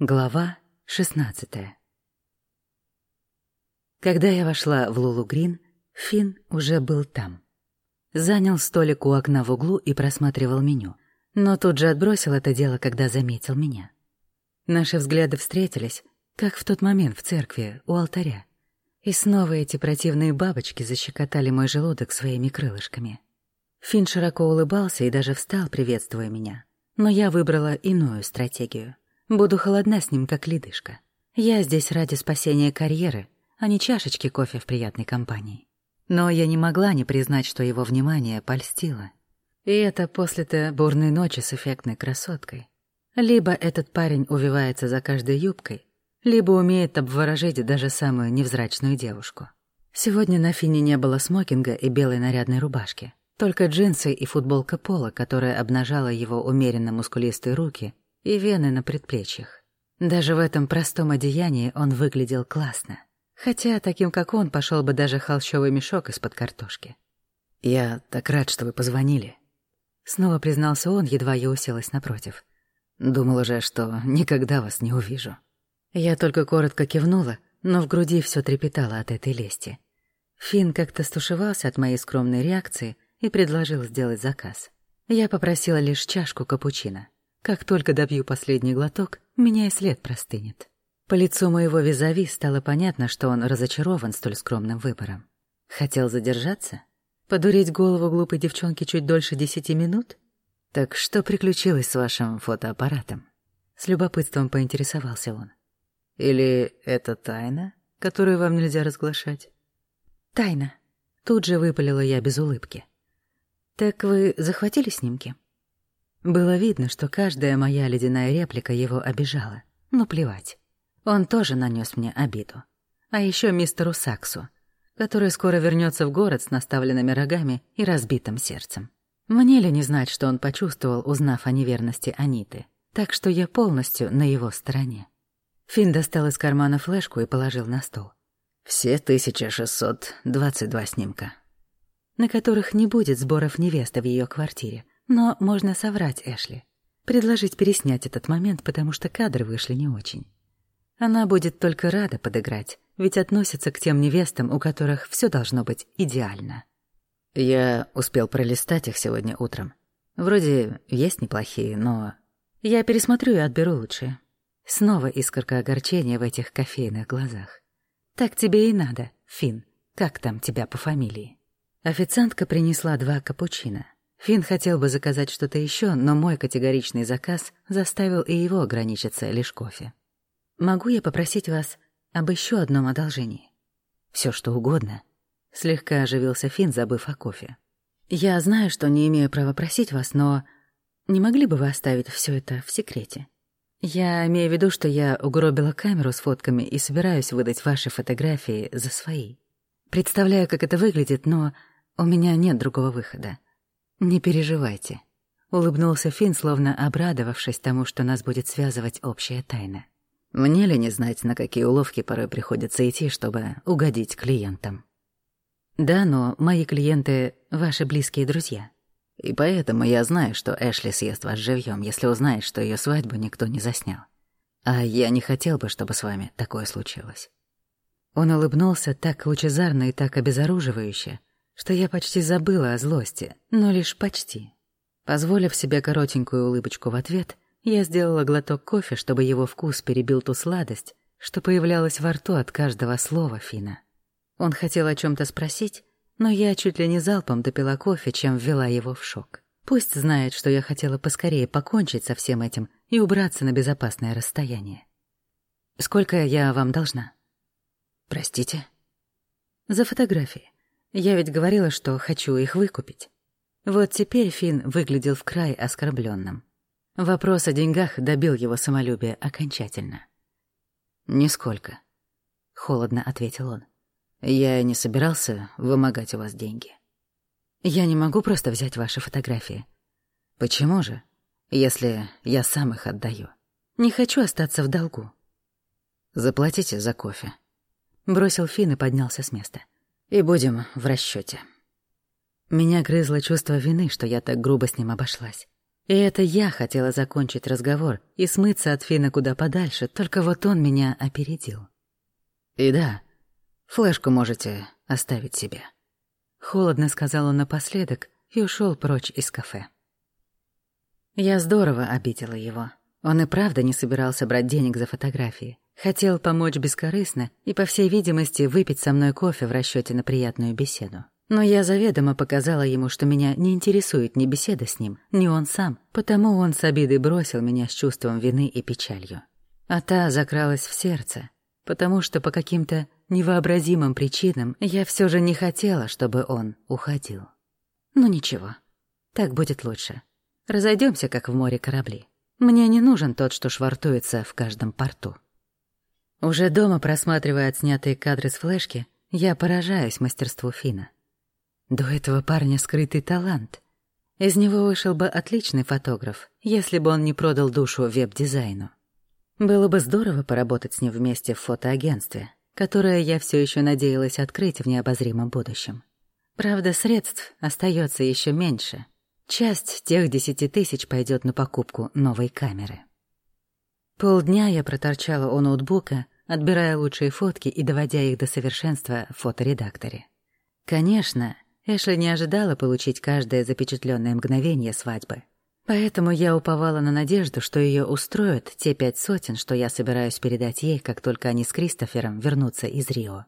Глава 16 Когда я вошла в Лулу Грин, Финн уже был там. Занял столик у окна в углу и просматривал меню, но тут же отбросил это дело, когда заметил меня. Наши взгляды встретились, как в тот момент в церкви, у алтаря. И снова эти противные бабочки защекотали мой желудок своими крылышками. Финн широко улыбался и даже встал, приветствуя меня. Но я выбрала иную стратегию — Буду холодна с ним, как ледышка. Я здесь ради спасения карьеры, а не чашечки кофе в приятной компании. Но я не могла не признать, что его внимание польстило. И это после-то бурной ночи с эффектной красоткой. Либо этот парень увивается за каждой юбкой, либо умеет обворожить даже самую невзрачную девушку. Сегодня на Фине не было смокинга и белой нарядной рубашки, только джинсы и футболка пола, которая обнажала его умеренно мускулистые руки и вены на предплечьях. Даже в этом простом одеянии он выглядел классно. Хотя таким, как он, пошел бы даже холщовый мешок из-под картошки. «Я так рад, что вы позвонили», — снова признался он, едва я уселась напротив. «Думала же, что никогда вас не увижу». Я только коротко кивнула, но в груди все трепетало от этой лести. Финн как-то стушевался от моей скромной реакции и предложил сделать заказ. Я попросила лишь чашку капучино. Как только добью последний глоток, меня и след простынет. По лицу моего визави стало понятно, что он разочарован столь скромным выбором. Хотел задержаться? Подурить голову глупой девчонки чуть дольше десяти минут? Так что приключилось с вашим фотоаппаратом? С любопытством поинтересовался он. Или это тайна, которую вам нельзя разглашать? Тайна. Тут же выпалила я без улыбки. Так вы захватили снимки? Было видно, что каждая моя ледяная реплика его обижала. Ну, плевать. Он тоже нанес мне обиду. А еще мистеру Саксу, который скоро вернется в город с наставленными рогами и разбитым сердцем. Мне ли не знать, что он почувствовал, узнав о неверности Аниты. Так что я полностью на его стороне. Финн достал из кармана флешку и положил на стол. Все 1622 снимка. На которых не будет сборов невесты в ее квартире, но можно соврать Эшли. Предложить переснять этот момент, потому что кадры вышли не очень. Она будет только рада подыграть, ведь относится к тем невестам, у которых все должно быть идеально. Я успел пролистать их сегодня утром. Вроде есть неплохие, но... Я пересмотрю и отберу лучшие. Снова искорка огорчения в этих кофейных глазах. Так тебе и надо, Фин. Как там тебя по фамилии? Официантка принесла два капучино. Финн хотел бы заказать что-то еще, но мой категоричный заказ заставил и его ограничиться лишь кофе. «Могу я попросить вас об еще одном одолжении?» Все что угодно». Слегка оживился Финн, забыв о кофе. «Я знаю, что не имею права просить вас, но не могли бы вы оставить все это в секрете? Я имею в виду, что я угробила камеру с фотками и собираюсь выдать ваши фотографии за свои. Представляю, как это выглядит, но у меня нет другого выхода. «Не переживайте», — улыбнулся Финн, словно обрадовавшись тому, что нас будет связывать общая тайна. «Мне ли не знать, на какие уловки порой приходится идти, чтобы угодить клиентам?» «Да, но мои клиенты — ваши близкие друзья. И поэтому я знаю, что Эшли съест вас живьем, если узнает, что ее свадьбу никто не заснял. А я не хотел бы, чтобы с вами такое случилось». Он улыбнулся так лучезарно и так обезоруживающе, что я почти забыла о злости, но лишь почти. Позволив себе коротенькую улыбочку в ответ, я сделала глоток кофе, чтобы его вкус перебил ту сладость, что появлялась во рту от каждого слова Фина. Он хотел о чем то спросить, но я чуть ли не залпом допила кофе, чем ввела его в шок. Пусть знает, что я хотела поскорее покончить со всем этим и убраться на безопасное расстояние. Сколько я вам должна? Простите? За фотографии. Я ведь говорила, что хочу их выкупить. Вот теперь Финн выглядел в край оскорбленным. Вопрос о деньгах добил его самолюбие окончательно. «Нисколько», — холодно ответил он. «Я не собирался вымогать у вас деньги». «Я не могу просто взять ваши фотографии». «Почему же, если я сам их отдаю?» «Не хочу остаться в долгу». «Заплатите за кофе», — бросил Финн и поднялся с места. И будем в расчете. Меня грызло чувство вины, что я так грубо с ним обошлась. И это я хотела закончить разговор и смыться от Фина куда подальше, только вот он меня опередил. «И да, флешку можете оставить себе», — холодно сказал он напоследок и ушел прочь из кафе. Я здорово обидела его. Он и правда не собирался брать денег за фотографии. Хотел помочь бескорыстно и, по всей видимости, выпить со мной кофе в расчете на приятную беседу. Но я заведомо показала ему, что меня не интересует ни беседа с ним, ни он сам, потому он с обидой бросил меня с чувством вины и печалью. А та закралась в сердце, потому что по каким-то невообразимым причинам я все же не хотела, чтобы он уходил. Ну ничего, так будет лучше. Разойдемся, как в море корабли. Мне не нужен тот, что швартуется в каждом порту. Уже дома, просматривая отснятые кадры с флешки, я поражаюсь мастерству Фина. До этого парня скрытый талант. Из него вышел бы отличный фотограф, если бы он не продал душу веб-дизайну. Было бы здорово поработать с ним вместе в фотоагентстве, которое я все еще надеялась открыть в необозримом будущем. Правда, средств остается еще меньше. Часть тех десяти тысяч пойдет на покупку новой камеры. Полдня я проторчала у ноутбука, отбирая лучшие фотки и доводя их до совершенства в фоторедакторе. Конечно, Эшли не ожидала получить каждое запечатленное мгновение свадьбы. Поэтому я уповала на надежду, что ее устроят те пять сотен, что я собираюсь передать ей, как только они с Кристофером вернутся из Рио.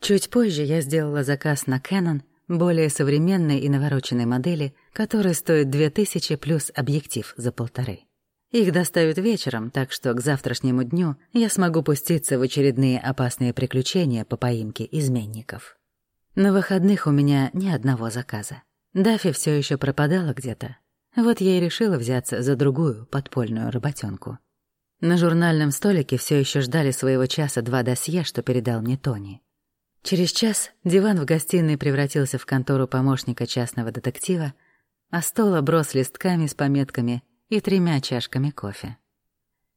Чуть позже я сделала заказ на Canon, более современной и навороченной модели, которая стоит 2000 плюс объектив за полторы. Их доставят вечером, так что к завтрашнему дню я смогу пуститься в очередные опасные приключения по поимке изменников. На выходных у меня ни одного заказа. Дафи все еще пропадала где-то. Вот я и решила взяться за другую подпольную работенку. На журнальном столике все еще ждали своего часа два досье, что передал мне Тони. Через час диван в гостиной превратился в контору помощника частного детектива, а стол оброс листками с пометками и тремя чашками кофе.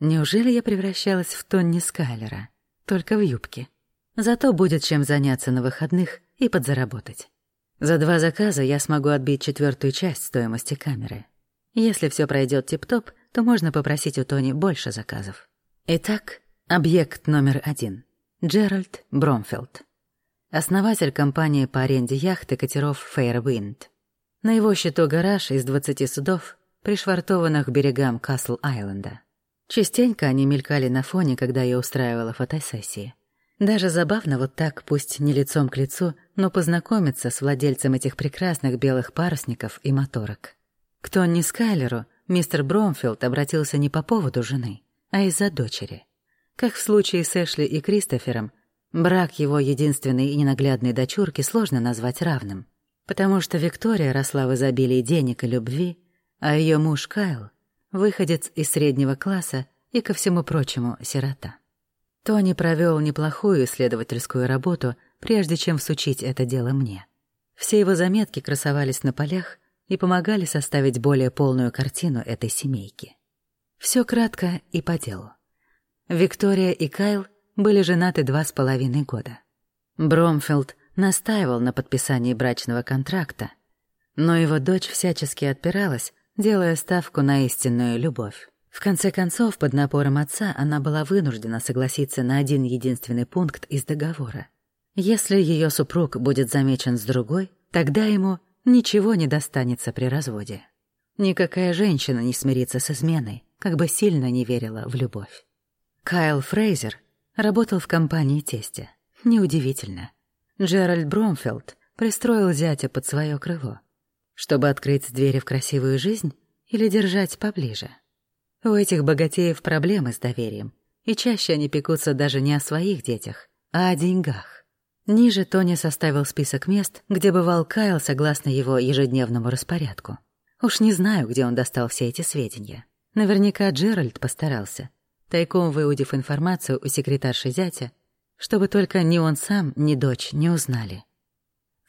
Неужели я превращалась в Тонни Скайлера, только в юбке? Зато будет чем заняться на выходных и подзаработать. За два заказа я смогу отбить четвертую часть стоимости камеры. Если все пройдет тип-топ, то можно попросить у Тони больше заказов. Итак, объект номер один. Джеральд Бромфилд. Основатель компании по аренде яхты катеров Fairwind. На его счету гараж из 20 судов, пришвартованных к берегам Касл-Айленда. Частенько они мелькали на фоне, когда я устраивала фотосессии. Даже забавно вот так, пусть не лицом к лицу, но познакомиться с владельцем этих прекрасных белых парусников и моторок. К Тонни Скайлеру мистер Бромфилд обратился не по поводу жены, а из-за дочери. Как в случае с Эшли и Кристофером, брак его единственной и ненаглядной дочурки сложно назвать равным, потому что Виктория росла в изобилии денег и любви, а ее муж Кайл — выходец из среднего класса и, ко всему прочему, сирота. Тони провел неплохую исследовательскую работу, прежде чем всучить это дело мне. Все его заметки красовались на полях и помогали составить более полную картину этой семейки. Все кратко и по делу. Виктория и Кайл были женаты два с половиной года. Бромфилд настаивал на подписании брачного контракта, но его дочь всячески отпиралась, делая ставку на истинную любовь. В конце концов, под напором отца она была вынуждена согласиться на один единственный пункт из договора. Если ее супруг будет замечен с другой, тогда ему ничего не достанется при разводе. Никакая женщина не смирится с изменой, как бы сильно не верила в любовь. Кайл Фрейзер работал в компании тестя. Неудивительно. Джеральд Бромфилд пристроил зятя под свое крыло, чтобы открыть двери в красивую жизнь или держать поближе. У этих богатеев проблемы с доверием, и чаще они пекутся даже не о своих детях, а о деньгах. Ниже Тони составил список мест, где бывал Кайл согласно его ежедневному распорядку. Уж не знаю, где он достал все эти сведения. Наверняка Джеральд постарался, тайком выудив информацию у секретарши зятя, чтобы только ни он сам, ни дочь не узнали.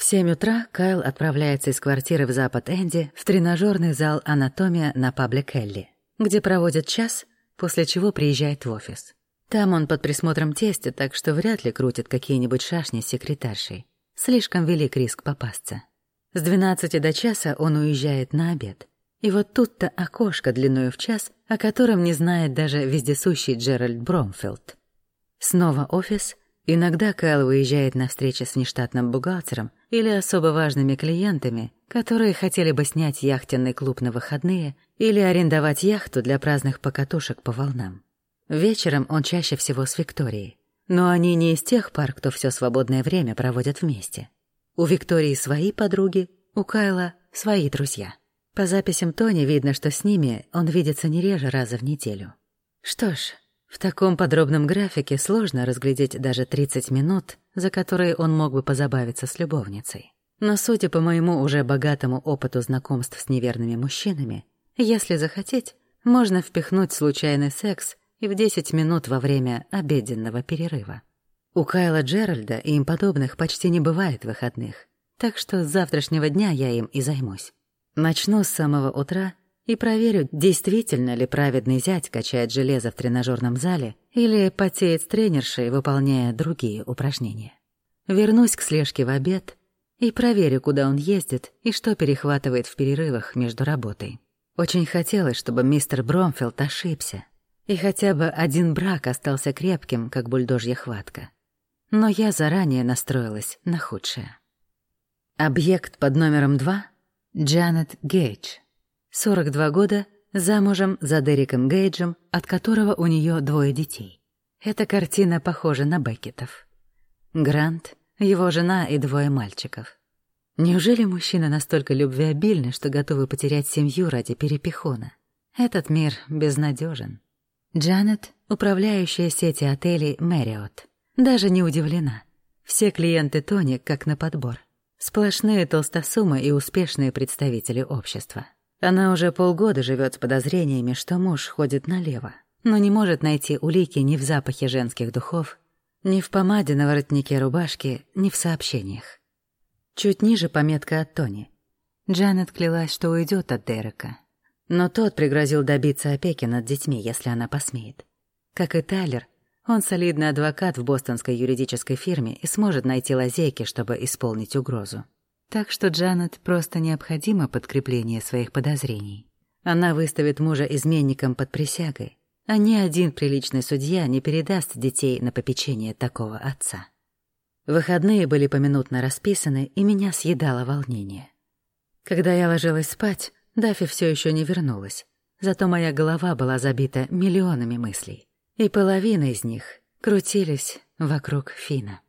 В семь утра Кайл отправляется из квартиры в Запад Энди в тренажерный зал «Анатомия» на Паблик Элли где проводит час, после чего приезжает в офис. Там он под присмотром тестя, так что вряд ли крутит какие-нибудь шашни с секретаршей. Слишком велик риск попасться. С 12 до часа он уезжает на обед. И вот тут-то окошко длиною в час, о котором не знает даже вездесущий Джеральд Бромфилд. Снова офис. Иногда Кайл выезжает на встречи с внештатным бухгалтером или особо важными клиентами, которые хотели бы снять яхтенный клуб на выходные или арендовать яхту для праздных покатушек по волнам. Вечером он чаще всего с Викторией. Но они не из тех пар, кто все свободное время проводят вместе. У Виктории свои подруги, у Кайла свои друзья. По записям Тони видно, что с ними он видится не реже раза в неделю. Что ж, в таком подробном графике сложно разглядеть даже 30 минут, за которые он мог бы позабавиться с любовницей. Но судя по моему уже богатому опыту знакомств с неверными мужчинами, если захотеть, можно впихнуть случайный секс и в 10 минут во время обеденного перерыва. У Кайла Джеральда и им подобных почти не бывает выходных, так что с завтрашнего дня я им и займусь. Начну с самого утра и проверю, действительно ли праведный зять качает железо в тренажерном зале или потеет тренершей, выполняя другие упражнения. Вернусь к слежке в обед и проверю, куда он ездит и что перехватывает в перерывах между работой. Очень хотелось, чтобы мистер Бромфилд ошибся, и хотя бы один брак остался крепким, как бульдожья хватка. Но я заранее настроилась на худшее. Объект под номером два — Джанет Гейдж. 42 года, замужем за Дериком Гейджем, от которого у нее двое детей. Эта картина похожа на Беккетов. Грант, его жена и двое мальчиков. Неужели мужчина настолько любвеобильны, что готовы потерять семью ради перепихона? Этот мир безнадежен. Джанет, управляющая сети отелей Мэриот, даже не удивлена. Все клиенты Тони как на подбор. Сплошные толстосумы и успешные представители общества. Она уже полгода живет с подозрениями, что муж ходит налево, но не может найти улики ни в запахе женских духов, ни в помаде на воротнике рубашки, ни в сообщениях. Чуть ниже пометка от Тони. Джанет клялась, что уйдет от Дерека, но тот пригрозил добиться опеки над детьми, если она посмеет. Как и Тайлер, он солидный адвокат в бостонской юридической фирме и сможет найти лазейки, чтобы исполнить угрозу. Так что Джанет просто необходимо подкрепление своих подозрений. Она выставит мужа изменником под присягой, а ни один приличный судья не передаст детей на попечение такого отца. Выходные были поминутно расписаны, и меня съедало волнение. Когда я ложилась спать, Дафи все еще не вернулась, зато моя голова была забита миллионами мыслей, и половина из них крутились вокруг Фина.